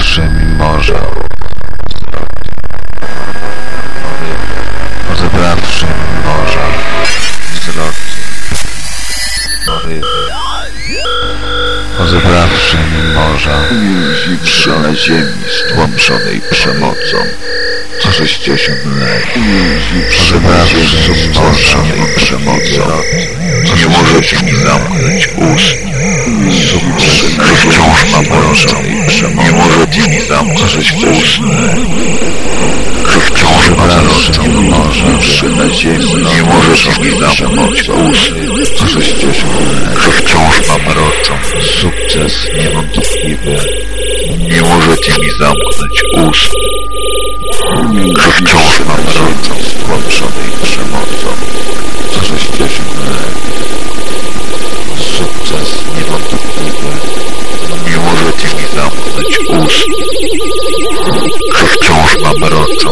Rozebrawszy mi morza Rozebrawszy mi morza Wzroki Porywy Rozebrawszy mi morza Uwięzimszy na ziemi stłamszonej przemocą. Co 60 lat uwięzimszy na ziemi stłamszonej przemocą. Nie możecie mi zamknąć ust. Wciąż przemocy. Nie mi zamknąć ust. Że wciąż mam naruszoną morze na ziemi. Nie możecie mi zamknąć ust. Co 60 lat. Że wciąż mam roczą. Sukces niewątpliwy. Nie możecie mi zamknąć ust. Że wciąż mam wciąż mam roczą.